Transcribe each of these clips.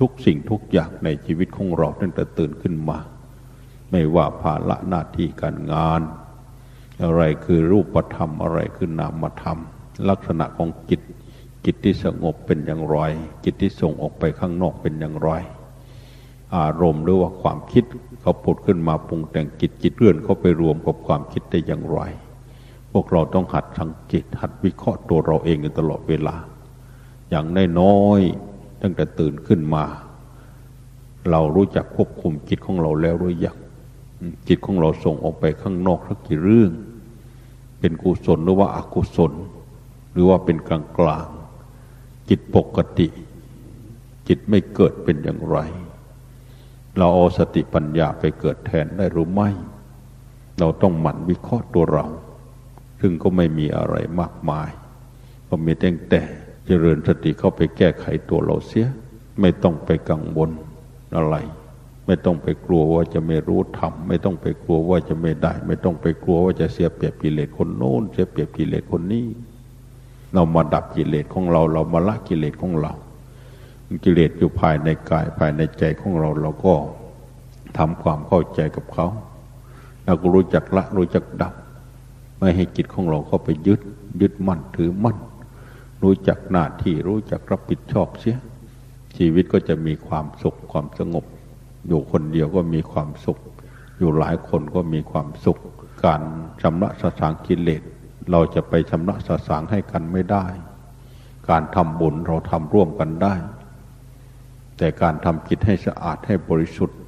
ทุกสิ่งทุกอย่างในชีวิตของเราตั้งแต่ตื่นขึ้นมา ไม่ว่าภาระหน้าที่การงาน อะไรคือรูปธรรมอะไรคือนามธรรม ลักษณะของจิตจิตที่สงบเป็นอย่างไรจิตที่ส่งออกไปข้างนอกเป็นอย่างไร อารมณ์หรือว่าความคิดเขาผุดขึ้นมาปรุงแต่งจิตจิตเลื่อนเขาไปรวมกับความคิดได้อย่างไร พวกเราต้องหัดสังเกตหัดวิเคราะห์ตัวเราเองอยู่ตลอดเวลา อย่างน้อยๆ ตั้งแต่ตื่นขึ้นมา เรารู้จักควบคุมจิตของเราแล้วหรือยังจิตของเราส่งออกไปข้างนอกสักกี่เรื่อง เป็นกุศลหรือว่าอกุศล หรือว่าเป็นกลางกลางจิตปกติ จิตไม่เกิดเป็นอย่างไร เราเอาสติปัญญาไปเกิดแทนได้หรือไม่ เราต้องหมั่นวิเคราะห์ตัวเรา ซึ่งก็ไม่มีอะไรมากมาย ก็มีแต่แต่ เจริญสติเข้าไปแก้ไขตัวเราเสีย ไม่ต้องไปกังวลอะไร ไม่ต้องไปกลัวว่าจะไม่รู้ธรรมไม่ต้องไปกลัวว่าจะไม่ได้ ไม่ต้องไปกลัวว่าจะเสียเปรียบกิเลสคนโน้น เสียเปรียบกิเลสคนนี้ เรามาดับกิเลสของเรา เรามาละกิเลสของเรา กิเลสอยู่ภายในกายภายในใจของเราเราก็ทำความเข้าใจกับเขาเราก็รู้จักละรู้จักดับ ไม่ให้จิตของเราเข้าไปยึด ยึดมั่นถือมั่น รู้จักหน้าที่รู้จักรับผิดชอบเสีย ชีวิตก็จะมีความสุขความสงบ อยู่คนเดียวก็มีความสุข อยู่หลายคนก็มีความสุข การชำระสสางกิเลสเราจะไปชำระสสางให้กันไม่ได้ การทำบุญเราทำร่วมกันได้ แต่การทำจิตให้สะอาดให้บริสุทธิ์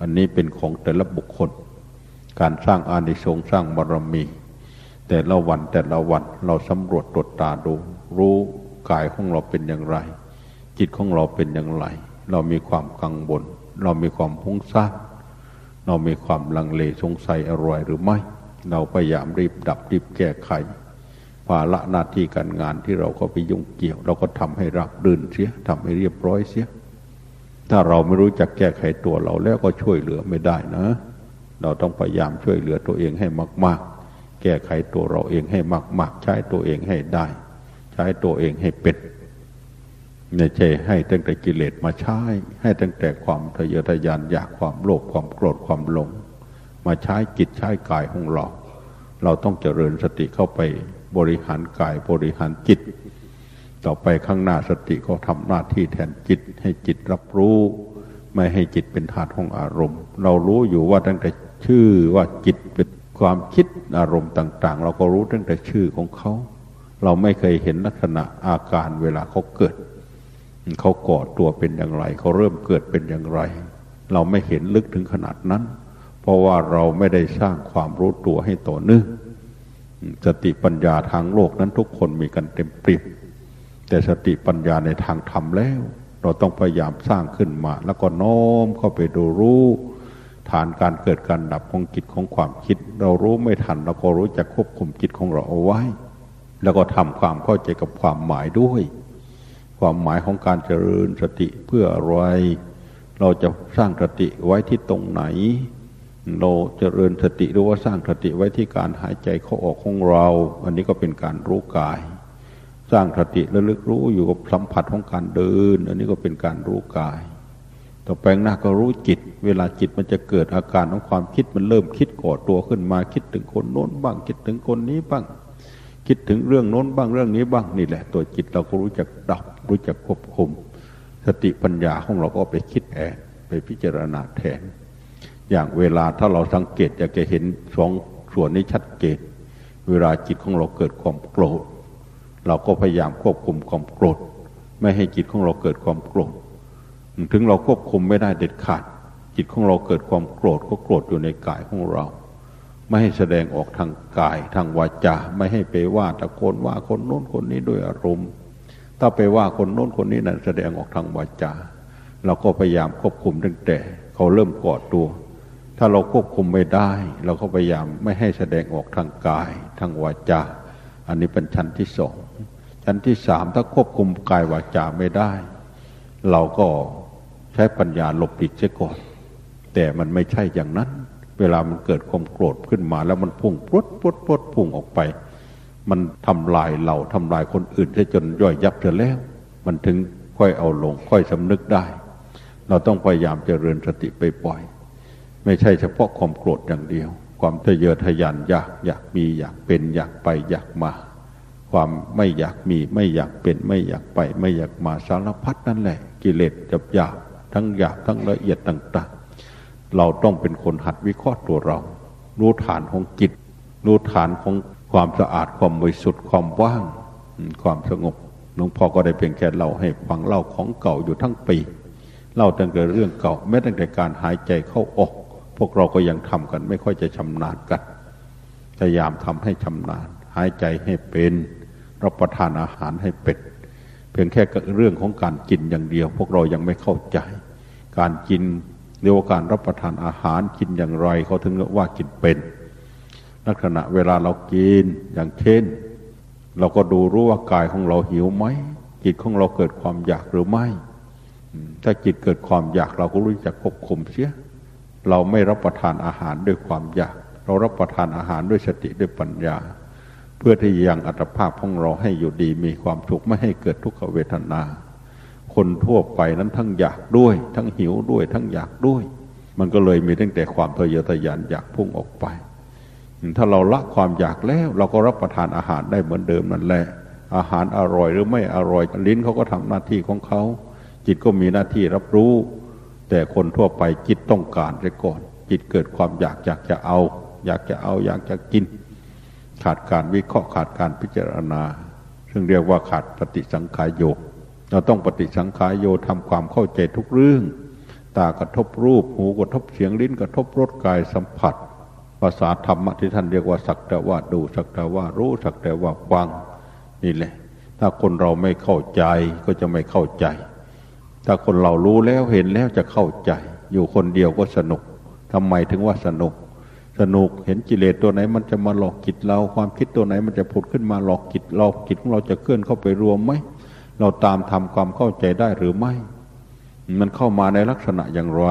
อันนี้เป็นของแต่ละบุคคล การสร้างอานิสงส์สร้างบารมี แต่ละวันแต่ละวันเราสำรวจตรวจตาดู รู้กายของเราเป็นอย่างไร จิตของเราเป็นอย่างไร เรามีความกังวลเรามีความพุ่งซ่านเรามีความลังเลสงสัยอร่อยหรือไม่ เราพยายามรีบดับรีบแก้ไขภาระหน้าที่การงานที่เราก็ไปยุ่งเกี่ยว เราก็ทำให้รับรื่นเสียทำให้เรียบร้อยเสีย ถ้าเราไม่รู้จักแก้ไขตัวเราแล้วก็ช่วยเหลือไม่ได้นะ เราต้องพยายามช่วยเหลือตัวเองให้มาก ๆ แก้ไขตัวเราเองให้มาก ๆ ใช้ตัวเองให้ได้ ใช้ตัวเองให้เป็นในใจให้ตั้งแต่กิเลสมาใช้ ให้ตั้งแต่ความทะเยอทะยานอยากความโลภความโกรธความหลง มาใช้จิตใช้กายของเรา เราต้องเจริญสติเข้าไปบริหารกายบริหารจิต ต่อไปข้างหน้าสติก็ทำหน้าที่แทนจิต ให้จิตรับรู้ ไม่ให้จิตเป็นธาตุของอารมณ์ เรารู้อยู่ว่าตั้งแต่ชื่อว่าจิตเป็นความคิดอารมณ์ต่าง ๆ เราก็รู้ตั้งแต่ชื่อของเขา เราไม่เคยเห็นลักษณะอาการเวลาเขาเกิด เขาก่อตัวเป็นอย่างไร เขาเริ่มเกิดเป็นอย่างไร เราไม่เห็นลึกถึงขนาดนั้น เพราะว่าเราไม่ได้สร้างความรู้ตัวให้ต่อเนื่องสติปัญญาทางโลกนั้นทุกคนมีกันเต็มปริบแต่สติปัญญาในทางธรรมแล้ว เราต้องพยายามสร้างขึ้นมา แล้วก็น้อมเข้าไปดูรู้ ฐานการเกิดการดับของจิตของความคิด เรารู้ไม่ทันเราก็รู้จักควบคุมจิตของเราเอาไว้ แล้วก็ทำความเข้าใจกับความหมายด้วย ความหมายของการเจริญสติเพื่ออะไร เราจะสร้างสติไว้ที่ตรงไหน เราจเจริญสติหรือว่าสร้างสติไว้ที่การหายใจเข้าออกของเรา อันนี้ก็เป็นการรู้กาย สร้างสติระลึกรู้อยู่กับสัมผัสของการเดิน อันนี้ก็เป็นการรู้กาย ต่อไปหน้าก็รู้จิต เวลาจิตมันจะเกิดอาการของความคิดมันเริ่มคิดก่อตัวขึ้นมาคิดถึงคนโน้นบ้างคิดถึงคนนี้บ้าง คิดถึงเรื่องโน้นบ้างเรื่องนี้บ้างนี่แหละ ตัวจิตเราก็รู้จักดับรู้จักควบคุม สติปัญญาของเราก็ไปคิดแอนไปพิจารณาแทน อย่างเวลาถ้าเราสังเกตอยากจะเห็นสองส่วนนี้ชัดเจนเวลาจิตของเราเกิดความโกรธ เราก็พยายามควบคุมความโกรธ ไม่ให้จิตของเราเกิดความโกรธ ถึงเราควบคุมไม่ได้เด็ดขาด จิตของเราเกิดความโกรธก็โกรธอยู่ในกายของเรา ไม่ให้แสดงออกทางกายทางวาจาไม่ให้ไปว่าตะโกนว่าคนโน้นคนนี้ด้วยอารมณ์ ถ้าไปว่าคนโน้นคนนี้นั้นแสดงออกทางวาจา เราก็พยายามควบคุมตั้งแต่เขาเริ่มกอดตัว ถ้าเราควบคุมไม่ได้ เราก็พยายามไม่ให้แสดงออกทางกายทางวาจา อันนี้เป็นชั้นที่สองชั้นที่สามถ้าควบคุมกายวาจาไม่ได้ เราก็ใช้ปัญญาหลบปิดเสียก่อน แต่มันไม่ใช่อย่างนั้น เวลามันเกิดความโกรธขึ้นมา แล้วมันพุ่งปลดปลดปลดพุ่งออกไป มันทำลายเราทำลายคนอื่นได้จนย่อยยับเสียแล้ว มันถึงค่อยเอาลงค่อยสำนึกได้ เราต้องพยายามเจริญสติไปปล่อย ไม่ใช่เฉพาะความโกรธอย่างเดียว ความทะเยอทะยานอยากอยากมีอยากเป็นอยากไปอยากมา ความไม่อยากมีไม่อยากเป็นไม่อยากไป ไม่อยากมาสารพัดนั่นแหละ กิเลสจับหยาบทั้งหยาบทั้งละเอียดต่างๆ เราต้องเป็นคนหัดวิเคราะห์ตัวเรา รู้ฐานของจิต รู้ฐานของความสะอาดความบริสุทธิ์ความว่าง ความสงบหลวงพ่อก็ได้เพียงแค่เล่าให้ฟังเล่าของเก่าอยู่ทั้งปีเล่าตั้งแต่เรื่องเก่าแม้ตั้งแต่การหายใจเข้าออก พวกเราก็ยังทำกันไม่ค่อยจะชำนาญกันพยายามทำให้ชำนาญ หายใจให้เป็นรับประทานอาหารให้เป็ดเพียงแค่เรื่องของการกินอย่างเดียว พวกเรายังไม่เข้าใจ การกิน เรียกว่าการรับประทานอาหารกินอย่างไรเขาถึงเรียกว่ากินเป็นลักษณะเวลาเรากินอย่างเช่น เราก็ดูรู้ว่ากายของเราหิวไหมจิตของเราเกิดความอยากหรือไม่ ถ้าจิตเกิดความอยากเราก็รู้จักควบคุมเสีย เราไม่รับประทานอาหารด้วยความอยาก เรารับประทานอาหารด้วยสติด้วยปัญญา เพื่อที่ยังอัตภาพของเราให้อยู่ดีมีความสุขไม่ให้เกิดทุกขเวทนา คนทั่วไปนั้นทั้งอยากด้วย ทั้งหิวด้วย ทั้งอยากด้วย มันก็เลยมีตั้งแต่ความทะเยอทะยานอยากพุ่งออกไป ถ้าเราละความอยากแล้ว เราก็รับประทานอาหารได้เหมือนเดิมนั่นแหละ อาหารอร่อยหรือไม่อร่อยลิ้นเขาก็ทำหน้าที่ของเขา จิตก็มีหน้าที่รับรู้ แต่คนทั่วไปจิตต้องการไปก่อน จิตเกิดความอยากอยากจะเอา อยากจะเอาอยากจะกิน ขาดการวิเคราะห์ขาดการพิจารณา ซึ่งเรียกว่าขาดปฏิสังขายโย เราต้องปฏิสังขายโยทำความเข้าใจทุกเรื่อง ตากระทบรูป หูกระทบเสียงลิ้นกระทบรสกายสัมผัส ภาษาธรรมะที่ท่านเรียกว่าสักแต่ว่าดูสักแต่ว่ารู้สักแต่ว่าฟังนี่แหละ ถ้าคนเราไม่เข้าใจก็จะไม่เข้าใจ ถ้าคนเรารู้แล้วเห็นแล้วจะเข้าใจ อยู่คนเดียวก็สนุกทำไมถึงว่าสนุก สนุกเห็นกิเลสตัวไหนมันจะมาหลอกจิตเรา ความคิดตัวไหนมันจะผุดขึ้นมาหลอกจิตเราจิตของเราจะเคลื่อนเข้าไปรวมไหม เราตามทำความเข้าใจได้หรือไม่ มันเข้ามาในลักษณะอย่างไร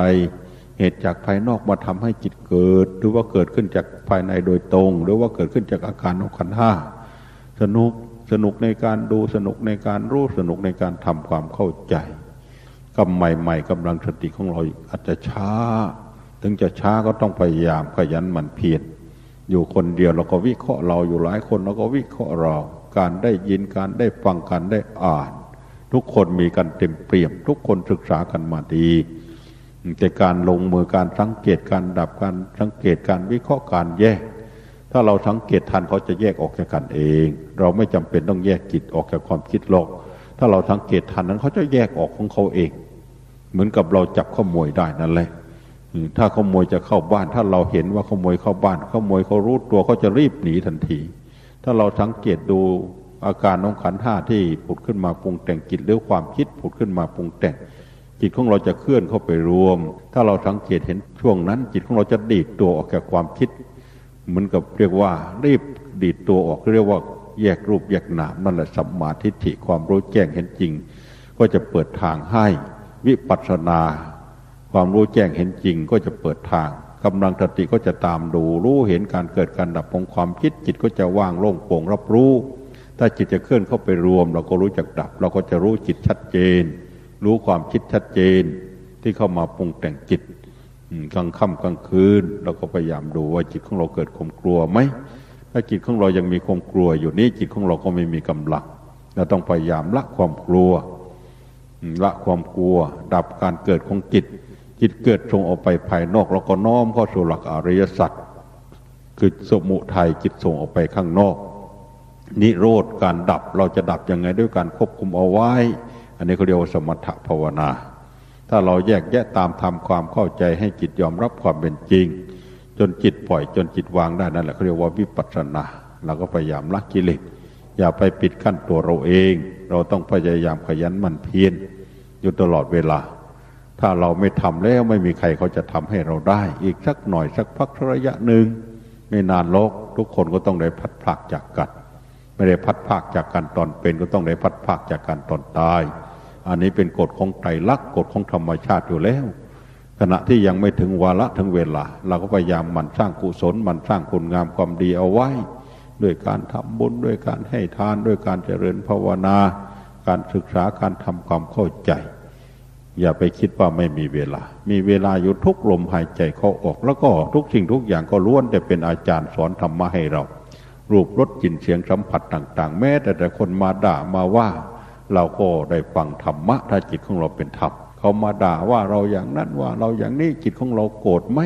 เหตุจากภายนอกมาทำให้จิตเกิด หรือว่าเกิดขึ้นจากภายในโดยตรง หรือว่าเกิดขึ้นจากอาการของขันห้าสนุกสนุกในการดูสนุกในการรู้สนุกในการทำความเข้าใจก็ใหม่ๆกำลังสติของเราอาจจะช้า ถึงจะช้าก็ต้องพยายามขยันหมั่นเพียรอยู่คนเดียวเราก็วิเคราะห์เราอยู่หลายคนเราก็วิเคราะห์เรา การได้ยินการได้ฟังการได้อ่าน ทุกคนมีกันเต็มเปี่ยม ทุกคนศึกษากันมาดี แต่การลงมือการสังเกตการดับการสังเกตการวิเคราะห์การแยก ถ้าเราสังเกตทันเขาจะแยกออกจากกันเอง เราไม่จำเป็นต้องแยกจิตออกจากความคิดหรอกถ้าเราสังเกตทันนั้นเขาจะแยกออกของเขาเอง เหมือนกับเราจับขโมยได้นั่นแหละถ้าขโมยจะเข้าบ้าน ถ้าเราเห็นว่าขโมยเข้าบ้านขโมยเขารู้ตัวเขาจะรีบหนีทันที ถ้าเราสังเกตดูอาการน้องขันห้าที่ผุดขึ้นมาปรุงแต่งจิตหรือความคิดผุดขึ้นมาปรุงแต่ง จิตของเราจะเคลื่อนเข้าไปรวม ถ้าเราสังเกตเห็นช่วงนั้น จิตของเราจะดีดตัวออกจากความคิด เหมือนกับเรียกว่า รีบดีดตัวออกเรียกว่าแยกรูปแยกนามนั่นแหละสัมมาทิฏฐิความรู้แจ้งเห็นจริง ก็จะเปิดทางให้วิปัสสนา ความรู้แจ้งเห็นจริงก็จะเปิดทาง กำลังสติก็จะตามดู รู้เห็นการเกิดการดับของความคิดจิตก็จะว่างโล่งโปร่งรับรู้ ถ้าจิตจะเคลื่อนเข้าไปรวม เราก็รู้จักดับ เราก็จะรู้จิตชัดเจน รู้ความคิดชัดเจน ที่เข้ามาปรุงแต่งจิตกลางค่ำกลางคืน เราก็พยายามดูว่าจิตของเราเกิดความกลัวไหมถ้าจิตของเรายังมีความกลัวอยู่นี้จิตของเราก็ไม่มีกำลังเราต้องพยายามละความกลัวละความกลัว ดับการเกิดของจิต จิตเกิดส่งออกไปภายนอกแล้วก็น้อมเข้าสู่หลักอริยสัจคือสมุทัยจิตส่งออกไปข้างนอก นิโรธการดับเราจะดับยังไงด้วยการควบคุมเอาไว้ อันนี้เขาเรียกว่าสมถภาวนา ถ้าเราแยกแยะตามทำความเข้าใจให้จิตยอมรับความเป็นจริง จนจิตปล่อยจนจิตวางได้นั่นแหละเขาเรียกว่าวิปัสสนาเราก็พยายามละกิเลสอย่าไปปิดกั้นตัวเราเอง เราต้องพยายามขยันมันเพียรอยู่ตลอดเวลา ถ้าเราไม่ทำแล้วไม่มีใครเขาจะทำให้เราได้ อีกสักหน่อยสักพักระยะหนึ่งไม่นานโลกทุกคนก็ต้องได้พัดพากจากกัน ไม่ได้พัดพากจากกันตอนเป็นก็ต้องได้พัดพากจากกันตอนตาย อันนี้เป็นกฎของไตรลักษณ์กฎของธรรมชาติอยู่แล้ว ขณะที่ยังไม่ถึงวาระถึงเวลา เราก็พยายามมันสร้างกุศลมันสร้างคุณงามความดีเอาไว้ ด้วยการทำบุญด้วยการให้ทานด้วยการเจริญภาวนา การศึกษาการทำความเข้าใจ อย่าไปคิดว่าไม่มีเวลา มีเวลาอยู่ทุกลมหายใจเข้าออก แล้วก็ทุกสิ่งทุกอย่างก็ล้วนแต่เป็นอาจารย์สอนธรรมะให้เรา รูปรสกลิ่นเสียงสัมผัสต่าง ๆ แม้แต่แต่คนมาด่ามาว่า เราก็ได้ฟังธรรมะถ้าจิตของเราเป็นธรรมเขามาด่าว่าเราอย่างนั้นว่าเราอย่างนี้จิตของเราโกรธไหม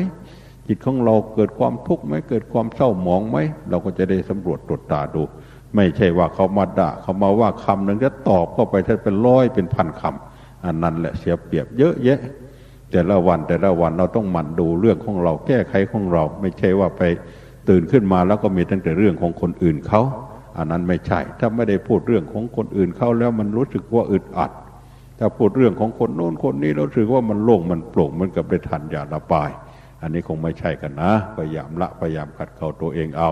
จิตของเราเกิดความทุกข์ไหมเกิดความเศร้าหมองไหมเราก็จะได้สำรวจตรวจตาดู ไม่ใช่ว่าเขามาด่าเขามาว่าคำหนึ่งจะตอบเข้าไปถ้าเป็นร้อยเป็นพันคำ อันนั้นแหละเสียเปรียบเยอะแยะ แต่ละวันแต่ละวันเราต้องหมั่นดูเรื่องของเราแก้ไขของเรา ไม่ใช่ว่าไปตื่นขึ้นมาแล้วก็มีตั้งแต่เรื่องของคนอื่นเขาอันนั้นไม่ใช่ ถ้าไม่ได้พูดเรื่องของคนอื่นเขาแล้วมันรู้สึกว่าอึดอัด ถ้าพูดเรื่องของคนโน้นคนนี้รู้สึกว่ามันโล่งมันโปร่งมันกับได้ทันยาระบาย อันนี้คงไม่ใช่กันนะ พยายามละพยายามขัดเกลาตัวเองเอา